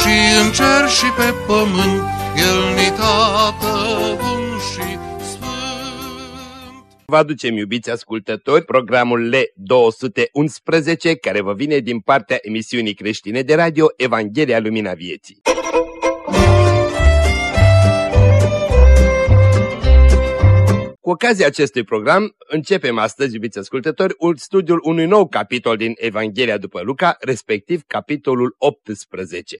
și în cer și pe pământ, El ni tată bun și sfânt. Vă aducem, iubiți ascultători, programul L211, care vă vine din partea emisiunii creștine de radio Evanghelia Lumina Vieții. Cu ocazia acestui program, începem astăzi, iubiți ascultători, studiul unui nou capitol din Evanghelia după Luca, respectiv capitolul 18.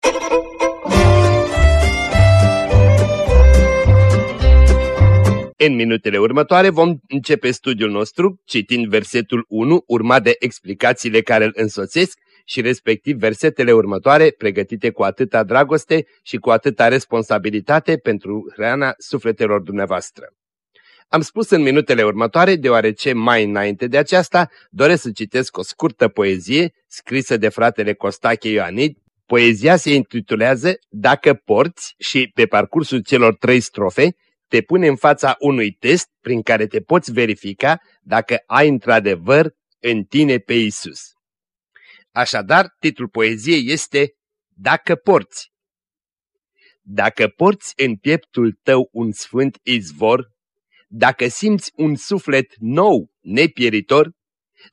În minutele următoare vom începe studiul nostru citind versetul 1, urmat de explicațiile care îl însoțesc și respectiv versetele următoare pregătite cu atâta dragoste și cu atâta responsabilitate pentru hrana sufletelor dumneavoastră. Am spus în minutele următoare, deoarece mai înainte de aceasta doresc să citesc o scurtă poezie scrisă de fratele Costache Ioanid. Poezia se intitulează Dacă porți și pe parcursul celor trei strofe te pune în fața unui test prin care te poți verifica dacă ai într-adevăr în tine pe Isus. Așadar, titlul poeziei este Dacă porți. Dacă porți în pieptul tău un sfânt izvor, dacă simți un suflet nou, nepieritor,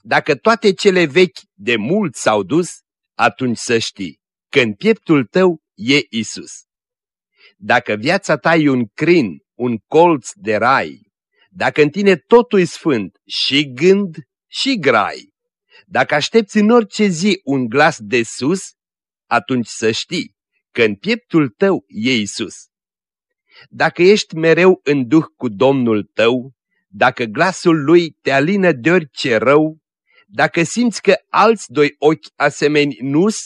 dacă toate cele vechi de mult s-au dus, atunci să știi că în pieptul tău e Isus. Dacă viața ta e un crin, un colț de rai, dacă în tine totul e sfânt, și gând și grai, dacă aștepți în orice zi un glas de sus, atunci să știi că în pieptul tău e Isus. Dacă ești mereu în duh cu Domnul tău, dacă glasul lui te alină de orice rău, dacă simți că alți doi ochi asemeni nus,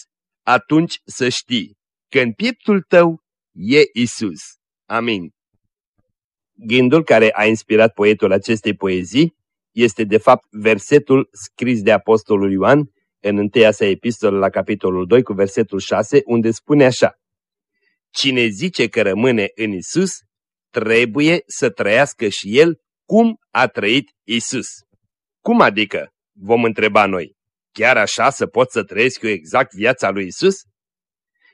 atunci să știi că în pieptul tău e Isus. Amin. Gândul care a inspirat poetul acestei poezii este de fapt versetul scris de Apostolul Ioan în întâia sa epistolă la capitolul 2 cu versetul 6 unde spune așa Cine zice că rămâne în Isus, trebuie să trăiască și el cum a trăit Isus. Cum adică? Vom întreba noi. Chiar așa să pot să trăiesc eu exact viața lui Isus?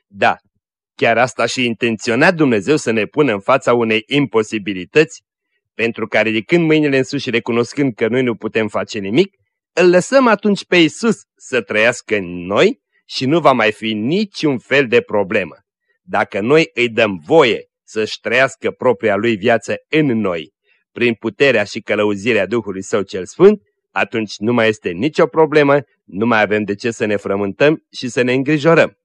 Da, chiar asta și intenționa Dumnezeu să ne pună în fața unei imposibilități, pentru care ridicând mâinile în sus și recunoscând că noi nu putem face nimic, îl lăsăm atunci pe Isus să trăiască în noi și nu va mai fi niciun fel de problemă. Dacă noi îi dăm voie să-și trăiască propria lui viață în noi, prin puterea și călăuzirea Duhului Său cel Sfânt, atunci nu mai este nicio problemă, nu mai avem de ce să ne frământăm și să ne îngrijorăm.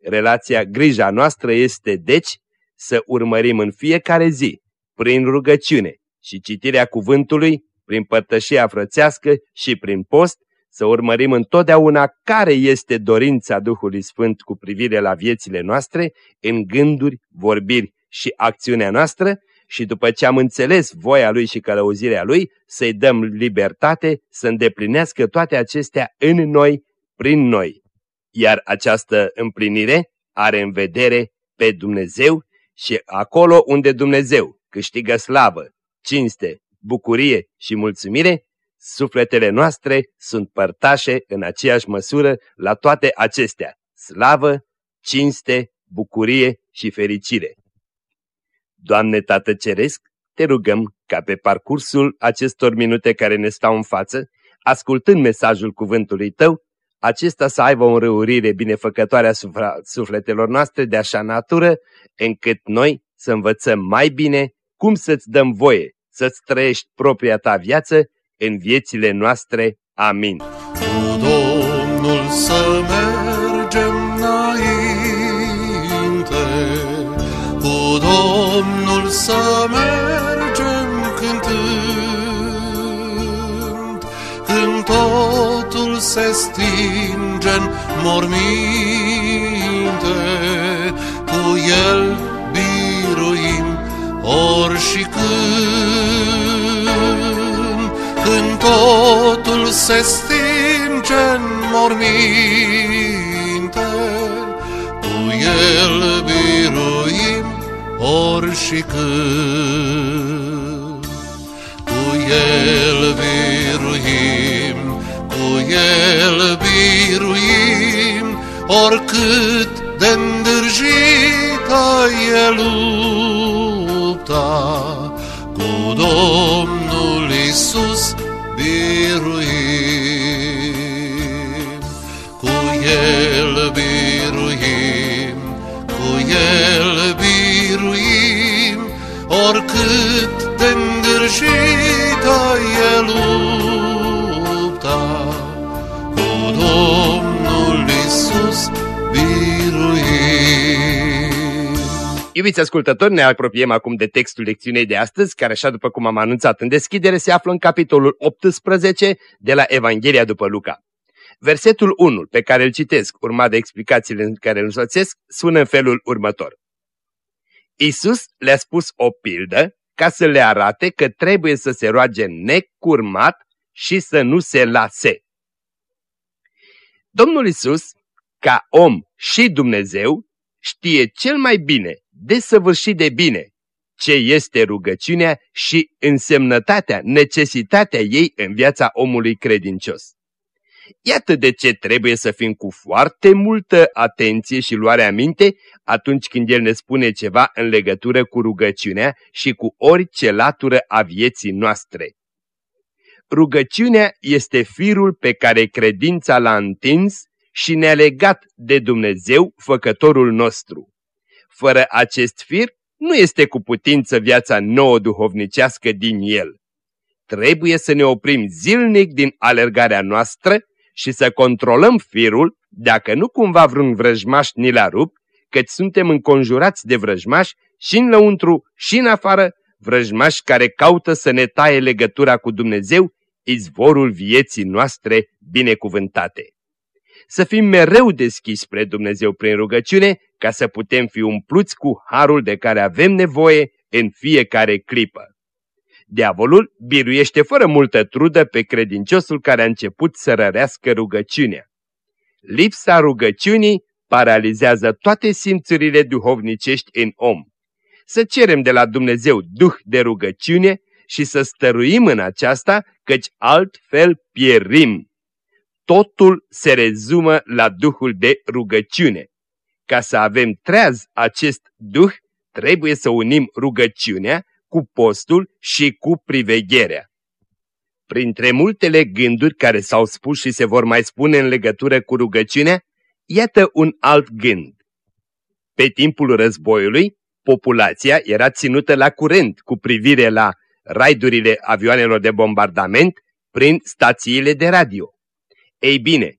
Relația, grija noastră este, deci, să urmărim în fiecare zi, prin rugăciune și citirea cuvântului, prin părtășia frățească și prin post, să urmărim întotdeauna care este dorința Duhului Sfânt cu privire la viețile noastre, în gânduri, vorbiri și acțiunea noastră și după ce am înțeles voia Lui și călăuzirea Lui, să-i dăm libertate să îndeplinească toate acestea în noi, prin noi. Iar această împlinire are în vedere pe Dumnezeu și acolo unde Dumnezeu câștigă slavă, cinste, bucurie și mulțumire, sufletele noastre sunt părtașe în aceeași măsură la toate acestea, slavă, cinste, bucurie și fericire. Doamne Tată Ceresc, te rugăm ca pe parcursul acestor minute care ne stau în față, ascultând mesajul cuvântului Tău, acesta să aibă o înrăurire binefăcătoare asupra sufletelor noastre de așa natură, încât noi să învățăm mai bine cum să-ți dăm voie să-ți trăiești propria ta viață în viețile noastre. Amin. Cu Domnul să mergem înainte, cu Domnul să mergem cântând, când totul se stinge în morminte, cu El biruim ori și când, când totul se stinge în morminte, cu El biruim ori și când, cu El biruim, cu El biruim, oricât de îndârjită e lupta, cu Domnul Isus biruim, cu El biruim, cu El biruim, oricât de îndârjită e lupta, Iubiți ascultători, ne apropiem acum de textul lecțiunii de astăzi, care așa după cum am anunțat în deschidere, se află în capitolul 18 de la Evanghelia după Luca. Versetul 1, pe care îl citesc, urmat de explicațiile în care îl însoțesc, sună în felul următor. Isus le-a spus o pildă ca să le arate că trebuie să se roage necurmat și să nu se lase. Domnul Isus, ca om și Dumnezeu, știe cel mai bine, desăvârșit de bine, ce este rugăciunea și însemnătatea, necesitatea ei în viața omului credincios. Iată de ce trebuie să fim cu foarte multă atenție și luare aminte atunci când El ne spune ceva în legătură cu rugăciunea și cu orice latură a vieții noastre. Rugăciunea este firul pe care credința l-a întins și ne-a legat de Dumnezeu, făcătorul nostru. Fără acest fir, nu este cu putință viața nouă duhovnicească din el. Trebuie să ne oprim zilnic din alergarea noastră și să controlăm firul, dacă nu cumva vreun vrăjmaș ni l-a rupt, căci suntem înconjurați de vrăjmași și în lăuntru și în afară, vrăjmași care caută să ne taie legătura cu Dumnezeu, izvorul vieții noastre binecuvântate. Să fim mereu deschiși spre Dumnezeu prin rugăciune, ca să putem fi umpluți cu harul de care avem nevoie în fiecare clipă. Diavolul biruiește fără multă trudă pe credinciosul care a început să rărească rugăciunea. Lipsa rugăciunii paralizează toate simțurile duhovnicești în om. Să cerem de la Dumnezeu duh de rugăciune și să stăruim în aceasta, căci altfel pierim. Totul se rezumă la duhul de rugăciune. Ca să avem treaz acest duh, trebuie să unim rugăciunea cu postul și cu privegherea. Printre multele gânduri care s-au spus și se vor mai spune în legătură cu rugăciunea, iată un alt gând. Pe timpul războiului, populația era ținută la curent cu privire la raidurile avioanelor de bombardament prin stațiile de radio. Ei bine,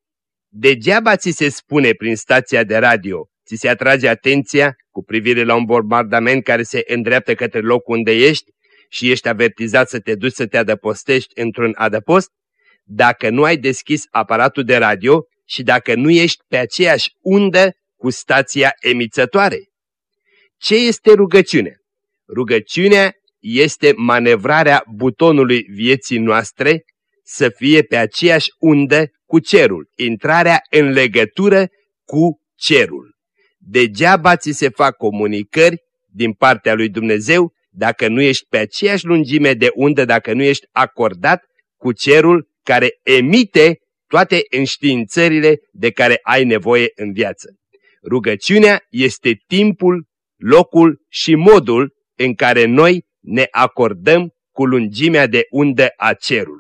degeaba ți se spune prin stația de radio, ți se atrage atenția cu privire la un bombardament care se îndreaptă către locul unde ești și ești avertizat să te duci să te adăpostești într-un adăpost, dacă nu ai deschis aparatul de radio și dacă nu ești pe aceeași undă cu stația emițătoare. Ce este rugăciunea? Rugăciunea este manevrarea butonului vieții noastre să fie pe aceeași undă cu cerul, intrarea în legătură cu cerul. Degeaba ți se fac comunicări din partea lui Dumnezeu dacă nu ești pe aceeași lungime de undă, dacă nu ești acordat cu cerul care emite toate înștiințările de care ai nevoie în viață. Rugăciunea este timpul, locul și modul în care noi ne acordăm cu lungimea de undă a cerului.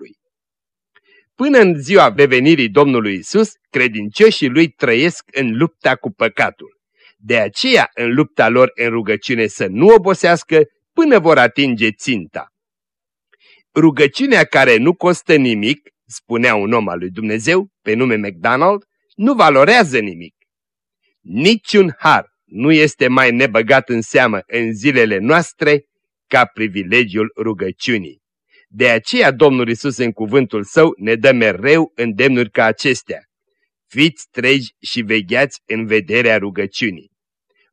Până în ziua revenirii Domnului Isus, credincioșii lui trăiesc în lupta cu păcatul. De aceea, în lupta lor în rugăciune să nu obosească până vor atinge ținta. Rugăciunea care nu costă nimic, spunea un om al lui Dumnezeu, pe nume McDonald, nu valorează nimic. Niciun har nu este mai nebăgat în seamă în zilele noastre ca privilegiul rugăciunii. De aceea Domnul Isus în cuvântul său ne dă mereu îndemnuri ca acestea. Fiți treji și vegheați în vederea rugăciunii.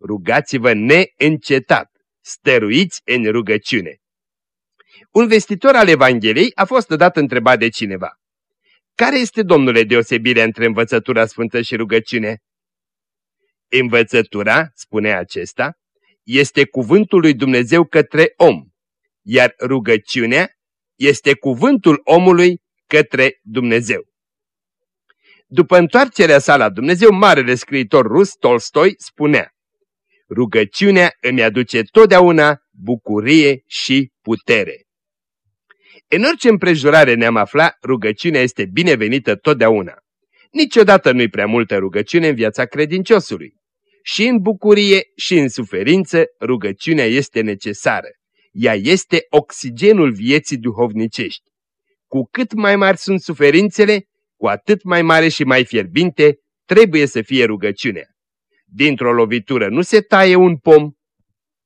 rugați-vă neîncetat, stăruiți în rugăciune. Un vestitor al Evangheliei a fost odată întrebat de cineva. Care este, domnule, deosebirea între învățătura sfântă și rugăciune? Învățătura, spune acesta, este cuvântul lui Dumnezeu către om, iar rugăciunea este cuvântul omului către Dumnezeu. După întoarcerea sa la Dumnezeu, marele scriitor rus Tolstoi spunea Rugăciunea îmi aduce totdeauna bucurie și putere. În orice împrejurare ne-am aflat, rugăciunea este binevenită totdeauna. Niciodată nu-i prea multă rugăciune în viața credinciosului. Și în bucurie și în suferință, rugăciunea este necesară. Ea este oxigenul vieții duhovnicești. Cu cât mai mari sunt suferințele, cu atât mai mare și mai fierbinte trebuie să fie rugăciunea. Dintr-o lovitură nu se taie un pom,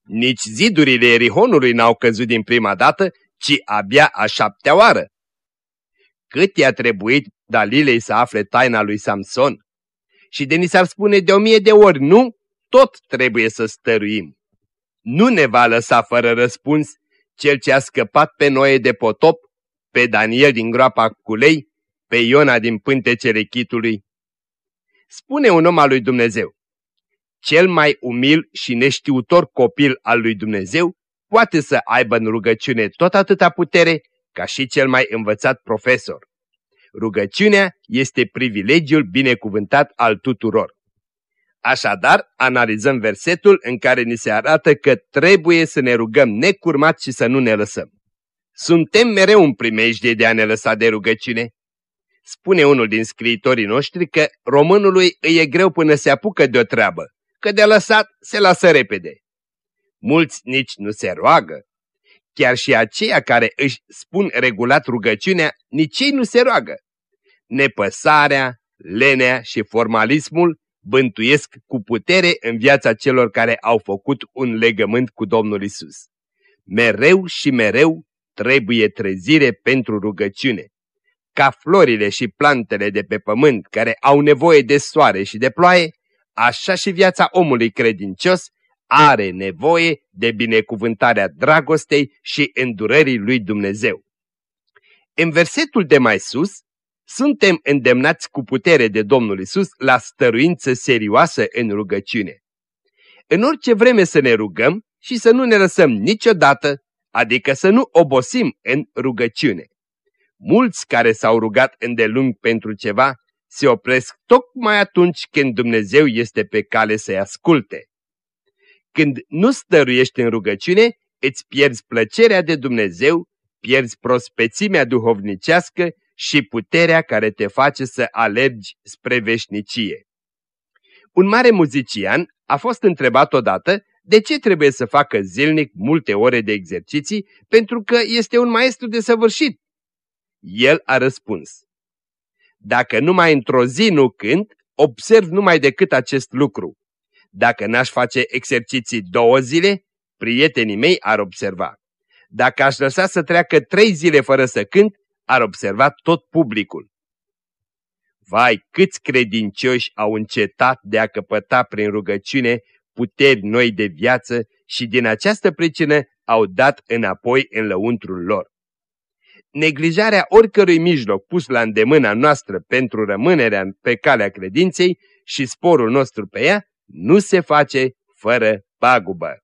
nici zidurile Erihonului n-au căzut din prima dată, ci abia a șaptea oară. Cât i-a trebuit Dalilei să afle taina lui Samson? Și de ni s-ar spune de o mie de ori nu, tot trebuie să stăruim. Nu ne va lăsa fără răspuns cel ce a scăpat pe Noe de potop, pe Daniel din groapa culei, pe Iona din pântecele chitului. Spune un om al lui Dumnezeu, cel mai umil și neștiutor copil al lui Dumnezeu poate să aibă în rugăciune tot atâta putere ca și cel mai învățat profesor. Rugăciunea este privilegiul binecuvântat al tuturor. Așadar, analizăm versetul în care ni se arată că trebuie să ne rugăm necurmat și să nu ne lăsăm. Suntem mereu în primejdie de a ne lăsa de rugăciune. Spune unul din scriitorii noștri că românului îi e greu până se apucă de o treabă, că de lăsat se lasă repede. Mulți nici nu se roagă. Chiar și aceia care își spun regulat rugăciunea, nici ei nu se roagă. Nepăsarea, lenea și formalismul bântuiesc cu putere în viața celor care au făcut un legământ cu Domnul Isus. Mereu și mereu trebuie trezire pentru rugăciune. Ca florile și plantele de pe pământ care au nevoie de soare și de ploaie, așa și viața omului credincios are nevoie de binecuvântarea dragostei și îndurării lui Dumnezeu. În versetul de mai sus, suntem îndemnați cu putere de Domnul Isus la stăruință serioasă în rugăciune. În orice vreme să ne rugăm și să nu ne lăsăm niciodată, adică să nu obosim în rugăciune. Mulți care s-au rugat îndelung pentru ceva se opresc tocmai atunci când Dumnezeu este pe cale să-i asculte. Când nu stăruiești în rugăciune, îți pierzi plăcerea de Dumnezeu, pierzi prospețimea duhovnicească și puterea care te face să alergi spre veșnicie. Un mare muzician a fost întrebat odată de ce trebuie să facă zilnic multe ore de exerciții pentru că este un maestru de săvârșit. El a răspuns, Dacă numai într-o zi nu cânt, observ numai decât acest lucru. Dacă n-aș face exerciții două zile, prietenii mei ar observa. Dacă aș lăsa să treacă trei zile fără să cânt, ar observa tot publicul. Vai, câți credincioși au încetat de a căpăta prin rugăciune puteri noi de viață și din această pricină au dat înapoi în lăuntrul lor. Neglijarea oricărui mijloc pus la îndemâna noastră pentru rămânerea pe calea credinței și sporul nostru pe ea nu se face fără pagubă.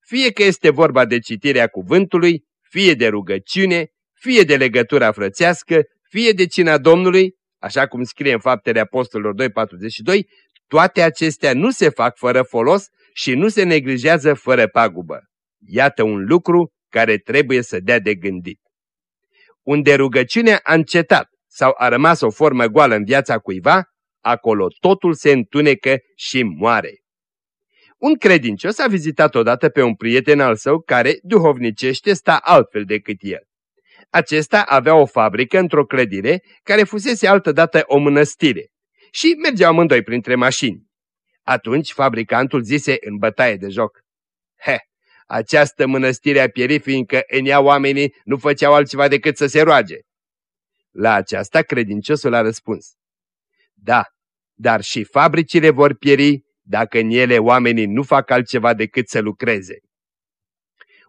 Fie că este vorba de citirea cuvântului, fie de rugăciune, fie de legătura frățească, fie de cina Domnului, așa cum scrie în Faptele Apostolilor 2.42, toate acestea nu se fac fără folos și nu se neglijează fără pagubă. Iată un lucru care trebuie să dea de gândit. Unde rugăciunea a încetat sau a rămas o formă goală în viața cuiva, acolo totul se întunecă și moare. Un credincios a vizitat odată pe un prieten al său care, duhovnicește, sta altfel decât el. Acesta avea o fabrică într-o clădire care fusese altădată o mănăstire și mergeau amândoi printre mașini. Atunci fabricantul zise în bătaie de joc, He, această mănăstire a pierit fiindcă în ea oamenii nu făceau altceva decât să se roage. La aceasta credinciosul a răspuns, Da, dar și fabricile vor pieri, dacă în ele oamenii nu fac altceva decât să lucreze.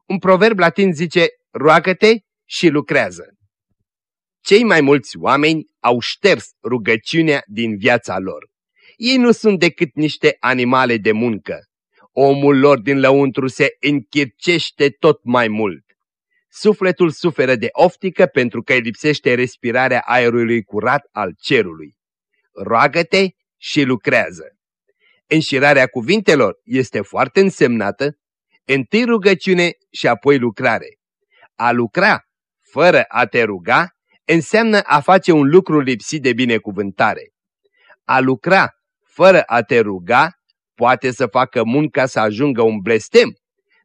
Un proverb latin zice, roagă-te și lucrează. Cei mai mulți oameni au șters rugăciunea din viața lor. Ei nu sunt decât niște animale de muncă. Omul lor din lăuntru se închircește tot mai mult. Sufletul suferă de oftică pentru că îi lipsește respirarea aerului curat al cerului. Roagă-te și lucrează. Înșirarea cuvintelor este foarte însemnată, întâi rugăciune și apoi lucrare. A lucra fără a te ruga înseamnă a face un lucru lipsit de binecuvântare. A lucra fără a te ruga poate să facă munca să ajungă un blestem,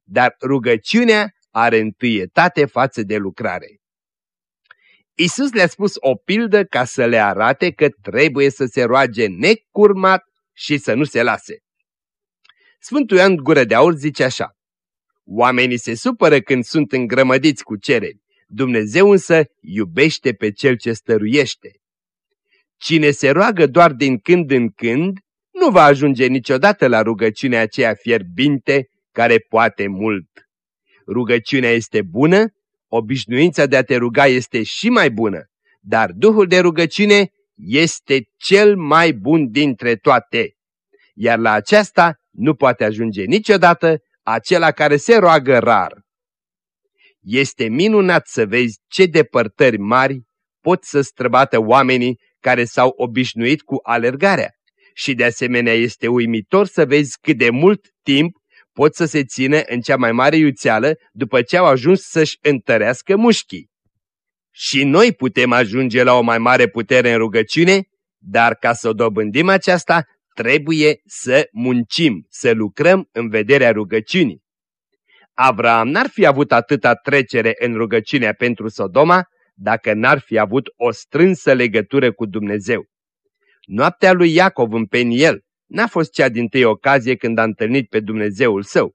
dar rugăciunea are întâietate față de lucrare. Isus le-a spus o pildă ca să le arate că trebuie să se roage necurmat și să nu se lase. Sfântul Ioan Gură de Aur zice așa, Oamenii se supără când sunt îngrămădiți cu cereri, Dumnezeu însă iubește pe cel ce stăruiește. Cine se roagă doar din când în când, nu va ajunge niciodată la rugăciunea aceea fierbinte care poate mult. Rugăciunea este bună, obișnuința de a te ruga este și mai bună, dar Duhul de rugăciune este cel mai bun dintre toate. Iar la aceasta nu poate ajunge niciodată acela care se roagă rar. Este minunat să vezi ce depărtări mari pot să străbată oamenii care s-au obișnuit cu alergarea. Și de asemenea este uimitor să vezi cât de mult timp pot să se țină în cea mai mare iuțeală după ce au ajuns să-și întărească mușchii. Și noi putem ajunge la o mai mare putere în rugăciune, dar ca să o dobândim aceasta, trebuie să muncim, să lucrăm în vederea rugăciunii. Avram n-ar fi avut atâta trecere în rugăciunea pentru Sodoma dacă n-ar fi avut o strânsă legătură cu Dumnezeu. Noaptea lui Iacov în Peniel n-a fost cea din tâi ocazie când a întâlnit pe Dumnezeul său.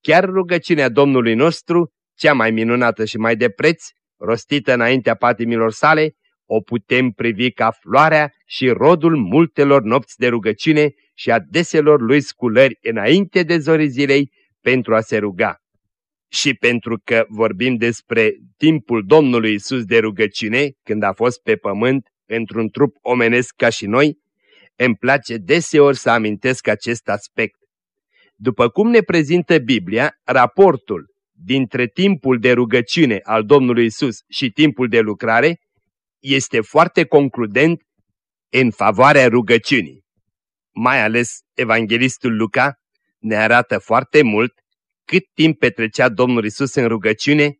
Chiar rugăciunea Domnului nostru, cea mai minunată și mai de preț, rostită înaintea patimilor sale, o putem privi ca floarea și rodul multelor nopți de rugăciune și a deselor lui sculări înainte de zorii zilei pentru a se ruga. Și pentru că vorbim despre timpul Domnului Isus de rugăciune, când a fost pe pământ, într-un trup omenesc ca și noi, îmi place deseori să amintesc acest aspect. După cum ne prezintă Biblia, raportul dintre timpul de rugăciune al Domnului Isus și timpul de lucrare este foarte concludent în favoarea rugăciunii. Mai ales evanghelistul Luca ne arată foarte mult cât timp petrecea Domnul Isus în rugăciune,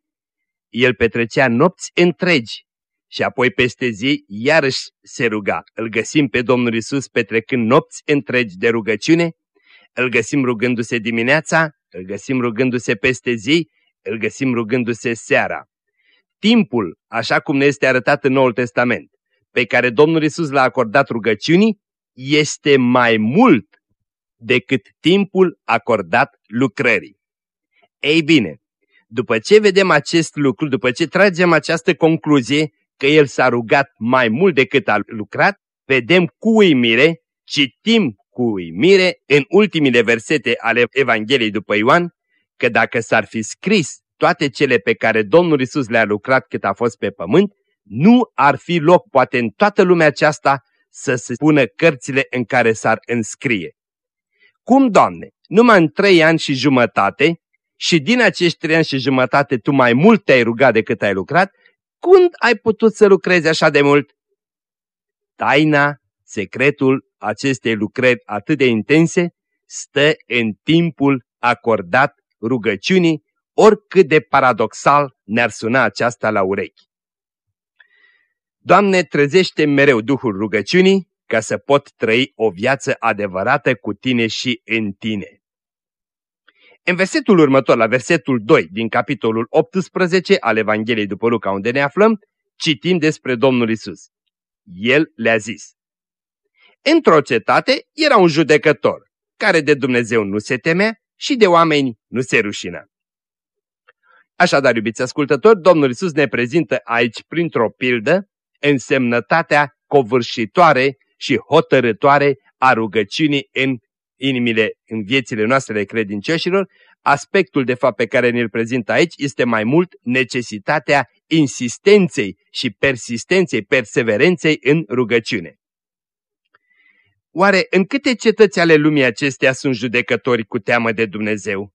el petrecea nopți întregi și apoi peste zi iarăși se ruga. Îl găsim pe Domnul Isus petrecând nopți întregi de rugăciune, îl găsim rugându-se dimineața, îl găsim rugându-se peste zi, îl găsim rugându-se seara. Timpul, așa cum ne este arătat în Noul Testament, pe care Domnul Isus l-a acordat rugăciunii, este mai mult decât timpul acordat lucrării. Ei bine, după ce vedem acest lucru, după ce tragem această concluzie că el s-a rugat mai mult decât a lucrat, vedem cu uimire, citim cu uimire în ultimile versete ale Evangheliei după Ioan, că dacă s-ar fi scris toate cele pe care Domnul Isus le-a lucrat cât a fost pe pământ, nu ar fi loc poate în toată lumea aceasta să se pună cărțile în care s-ar înscrie. Cum, Doamne, numai în trei ani și jumătate și din acești trei ani și jumătate tu mai mult te-ai rugat decât ai lucrat, cum ai putut să lucrezi așa de mult? Taina, secretul acestei lucrări atât de intense, stă în timpul acordat rugăciunii, oricât de paradoxal ne-ar suna aceasta la urechi. Doamne, trezește mereu Duhul rugăciunii ca să pot trăi o viață adevărată cu Tine și în Tine. În versetul următor, la versetul 2 din capitolul 18 al Evangheliei după Luca, unde ne aflăm, citim despre Domnul Isus. El le-a zis. Într-o cetate era un judecător, care de Dumnezeu nu se temea și de oameni nu se rușina. Așadar, iubiți ascultători, Domnul Isus ne prezintă aici, printr-o pildă, însemnătatea covârșitoare și hotărătoare a rugăciunii în inimile, în viețile noastre de credincioșilor, aspectul de fapt pe care ne-l prezintă aici este mai mult necesitatea insistenței și persistenței, perseverenței în rugăciune. Oare în câte cetăți ale lumii acestea sunt judecători cu teamă de Dumnezeu?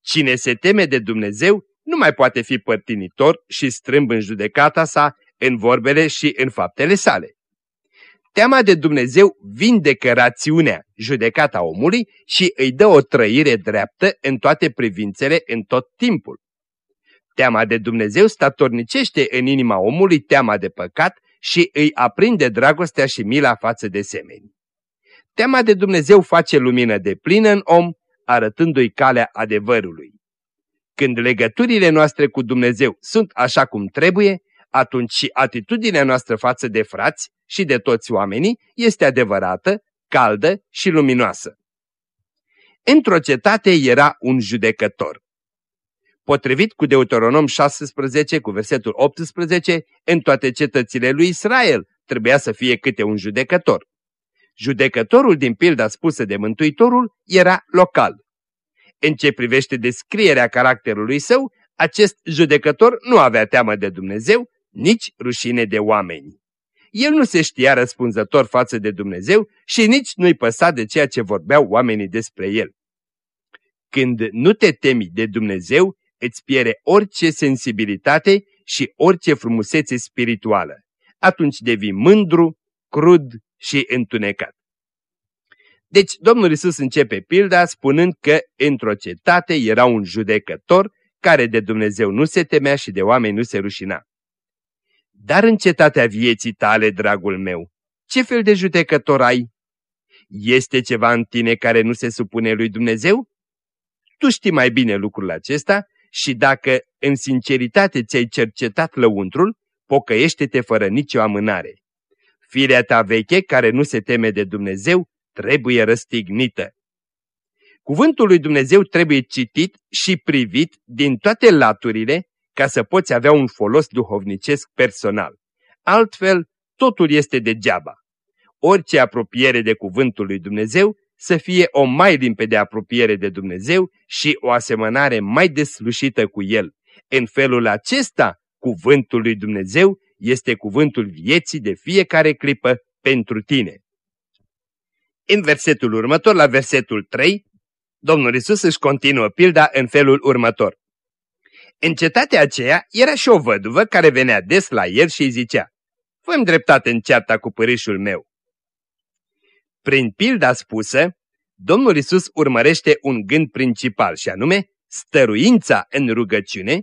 Cine se teme de Dumnezeu nu mai poate fi părtinitor și strâmb în judecata sa, în vorbele și în faptele sale. Teama de Dumnezeu vindecă rațiunea, judecata omului și îi dă o trăire dreaptă în toate privințele, în tot timpul. Teama de Dumnezeu statornicește în inima omului teama de păcat și îi aprinde dragostea și mila față de semeni. Teama de Dumnezeu face lumină de plină în om, arătându-i calea adevărului. Când legăturile noastre cu Dumnezeu sunt așa cum trebuie, atunci și atitudinea noastră față de frați și de toți oamenii este adevărată, caldă și luminoasă. Într-o cetate era un judecător. Potrivit cu Deuteronom 16 cu versetul 18, în toate cetățile lui Israel trebuia să fie câte un judecător. Judecătorul din pilda spusă de Mântuitorul era local. În ce privește descrierea caracterului său, acest judecător nu avea teamă de Dumnezeu, nici rușine de oameni. El nu se știa răspunzător față de Dumnezeu și nici nu-i păsa de ceea ce vorbeau oamenii despre el. Când nu te temi de Dumnezeu, îți piere orice sensibilitate și orice frumusețe spirituală. Atunci devii mândru, crud și întunecat. Deci Domnul Isus începe pilda spunând că într-o cetate era un judecător care de Dumnezeu nu se temea și de oameni nu se rușina. Dar în cetatea vieții tale, dragul meu, ce fel de judecător ai? Este ceva în tine care nu se supune lui Dumnezeu? Tu știi mai bine lucrul acesta și dacă în sinceritate ți-ai cercetat lăuntrul, pocăiește-te fără nicio amânare. Firea ta veche, care nu se teme de Dumnezeu, trebuie răstignită. Cuvântul lui Dumnezeu trebuie citit și privit din toate laturile ca să poți avea un folos duhovnicesc personal. Altfel, totul este degeaba. Orice apropiere de cuvântul lui Dumnezeu să fie o mai limpede apropiere de Dumnezeu și o asemănare mai deslușită cu El. În felul acesta, cuvântul lui Dumnezeu este cuvântul vieții de fiecare clipă pentru tine. În versetul următor, la versetul 3, Domnul Isus își continuă pilda în felul următor. În cetatea aceea era și o văduvă care venea des la el și îi zicea, Fă-mi dreptate în cearta cu părișul meu. Prin pilda spusă, Domnul Isus urmărește un gând principal și anume stăruința în rugăciune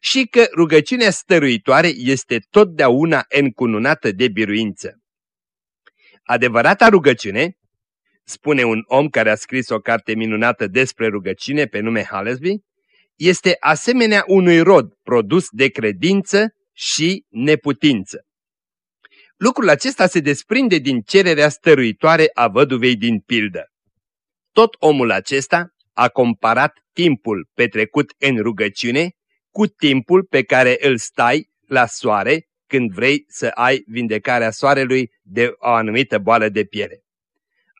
și că rugăciunea stăruitoare este totdeauna încununată de biruință. Adevărata rugăciune, spune un om care a scris o carte minunată despre rugăciune pe nume Halesby, este asemenea unui rod produs de credință și neputință. Lucrul acesta se desprinde din cererea stăruitoare a văduvei din pildă. Tot omul acesta a comparat timpul petrecut în rugăciune cu timpul pe care îl stai la soare când vrei să ai vindecarea soarelui de o anumită boală de piele.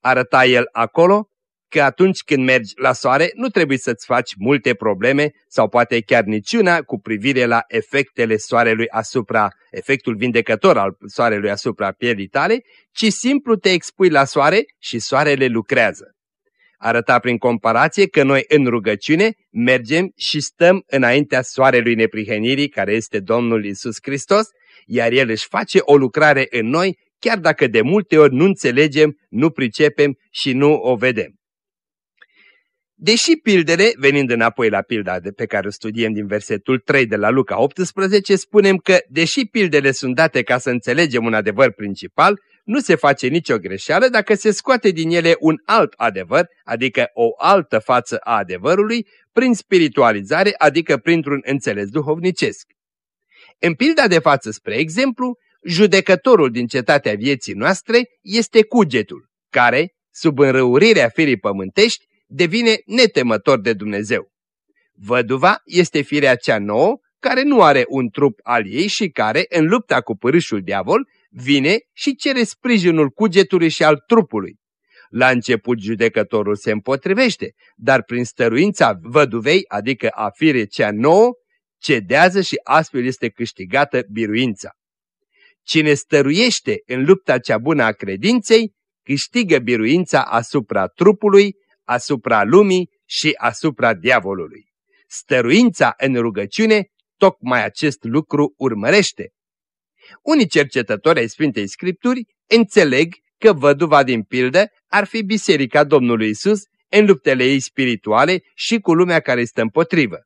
Arăta el acolo că atunci când mergi la soare nu trebuie să-ți faci multe probleme sau poate chiar niciuna cu privire la efectele soarelui asupra, efectul vindecător al soarelui asupra pielii tale, ci simplu te expui la soare și soarele lucrează. Arăta prin comparație că noi în rugăciune mergem și stăm înaintea soarelui neprihănirii care este Domnul Isus Hristos, iar El își face o lucrare în noi chiar dacă de multe ori nu înțelegem, nu pricepem și nu o vedem. Deși pildele, venind înapoi la pilda de pe care o studiem din versetul 3 de la Luca 18, spunem că, deși pildele sunt date ca să înțelegem un adevăr principal, nu se face nicio greșeală dacă se scoate din ele un alt adevăr, adică o altă față a adevărului, prin spiritualizare, adică printr-un înțeles duhovnicesc. În pilda de față, spre exemplu, judecătorul din cetatea vieții noastre este cugetul, care, sub înrăurirea firii pământești, devine netemător de Dumnezeu. Văduva este firea cea nouă, care nu are un trup al ei și care, în lupta cu pârâșul diavol, vine și cere sprijinul cugetului și al trupului. La început judecătorul se împotrivește, dar prin stăruința văduvei, adică a fire cea nouă, cedează și astfel este câștigată biruința. Cine stăruiește în lupta cea bună a credinței, câștigă biruința asupra trupului, asupra lumii și asupra diavolului. Stăruința în rugăciune tocmai acest lucru urmărește. Unii cercetători ai Sfintei Scripturi înțeleg că văduva din pildă ar fi biserica Domnului Isus în luptele ei spirituale și cu lumea care stă împotrivă.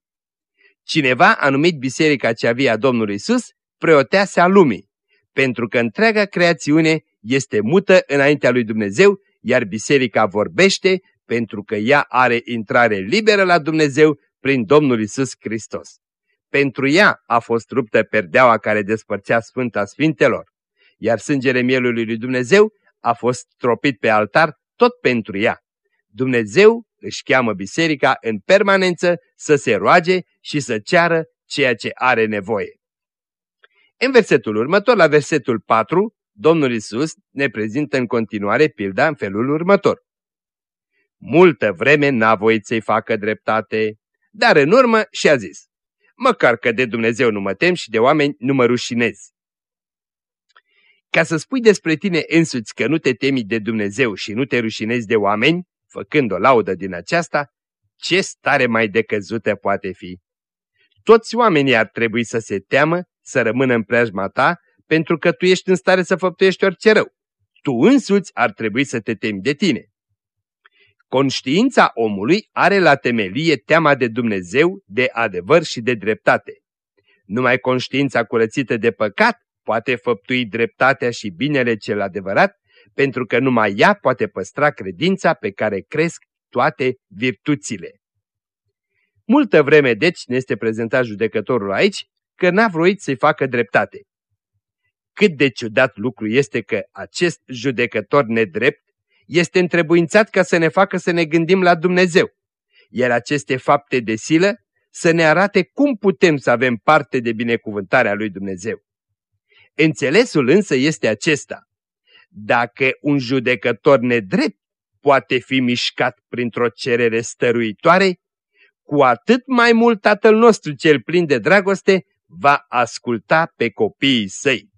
Cineva a numit biserica cea vie a Domnului Isus preoteasea lumii, pentru că întreaga creațiune este mută înaintea lui Dumnezeu, iar biserica vorbește pentru că ea are intrare liberă la Dumnezeu prin Domnul Isus Hristos. Pentru ea a fost ruptă perdeaua care despărțea Sfânta Sfintelor, iar sângele mielului lui Dumnezeu a fost tropit pe altar tot pentru ea. Dumnezeu își cheamă biserica în permanență să se roage și să ceară ceea ce are nevoie. În versetul următor, la versetul 4, Domnul Isus ne prezintă în continuare pilda în felul următor. Multă vreme n-a voit să-i facă dreptate, dar în urmă și-a zis, măcar că de Dumnezeu nu mă tem și de oameni nu mă rușinez. Ca să spui despre tine însuți că nu te temi de Dumnezeu și nu te rușinezi de oameni, făcând o laudă din aceasta, ce stare mai decăzută poate fi? Toți oamenii ar trebui să se teamă, să rămână în preajma ta, pentru că tu ești în stare să făptuiești orice rău. Tu însuți ar trebui să te temi de tine. Conștiința omului are la temelie teama de Dumnezeu, de adevăr și de dreptate. Numai conștiința curățită de păcat poate făptui dreptatea și binele cel adevărat, pentru că numai ea poate păstra credința pe care cresc toate virtuțile. Multă vreme deci ne este prezentat judecătorul aici că n-a vroit să-i facă dreptate. Cât de ciudat lucru este că acest judecător nedrept este întrebuințat ca să ne facă să ne gândim la Dumnezeu, iar aceste fapte de silă să ne arate cum putem să avem parte de binecuvântarea lui Dumnezeu. Înțelesul însă este acesta. Dacă un judecător nedrept poate fi mișcat printr-o cerere stăruitoare, cu atât mai mult Tatăl nostru cel plin de dragoste va asculta pe copiii săi.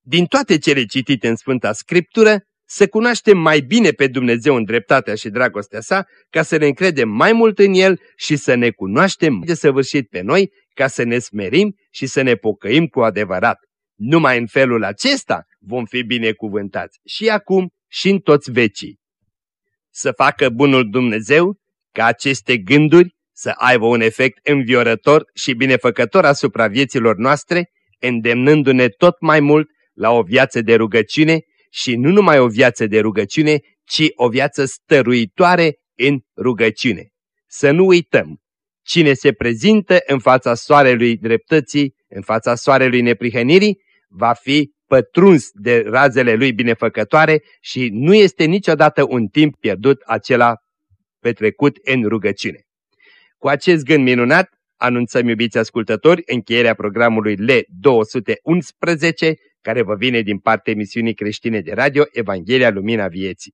Din toate cele citite în Sfânta Scriptură, să cunoaștem mai bine pe Dumnezeu în dreptatea și dragostea sa, ca să ne încredem mai mult în El și să ne cunoaștem de săvârșit pe noi, ca să ne smerim și să ne pocăim cu adevărat. Numai în felul acesta vom fi binecuvântați și acum și în toți vecii. Să facă bunul Dumnezeu ca aceste gânduri să aibă un efect înviorător și binefăcător asupra vieților noastre, îndemnându-ne tot mai mult la o viață de rugăciune și nu numai o viață de rugăciune, ci o viață stăruitoare în rugăciune. Să nu uităm, cine se prezintă în fața soarelui dreptății, în fața soarelui neprihănirii, va fi pătruns de razele lui binefăcătoare și nu este niciodată un timp pierdut acela petrecut în rugăciune. Cu acest gând minunat, anunțăm, iubiți ascultători, încheierea programului L211, care vă vine din partea emisiunii creștine de radio Evanghelia Lumina Vieții.